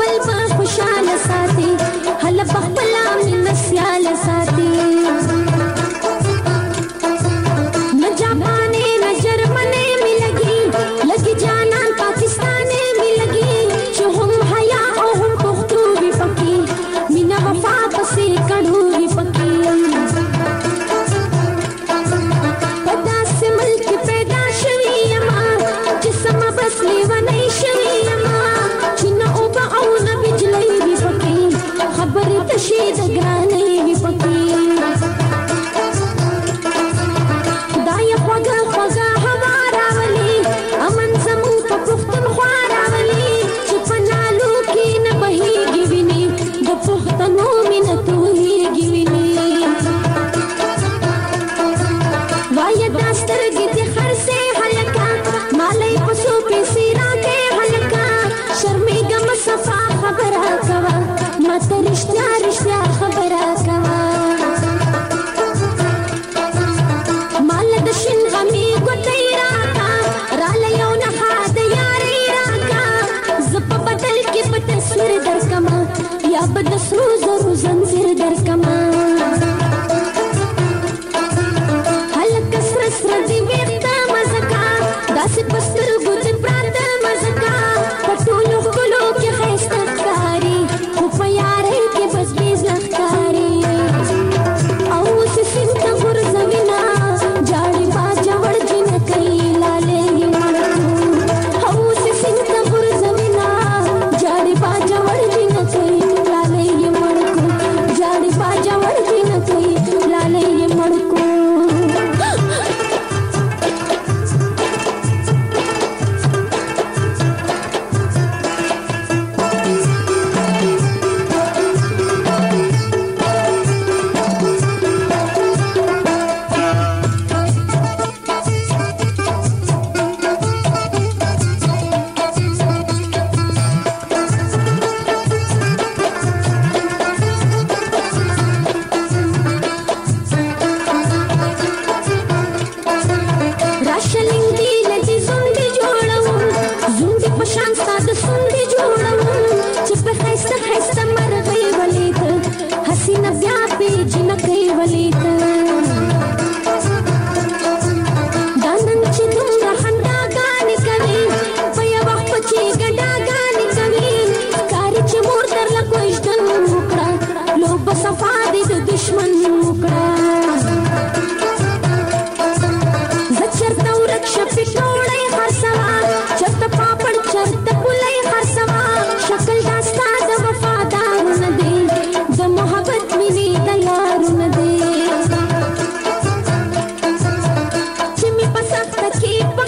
بل په خوشاله ساتي يعبد السوزر وزن keep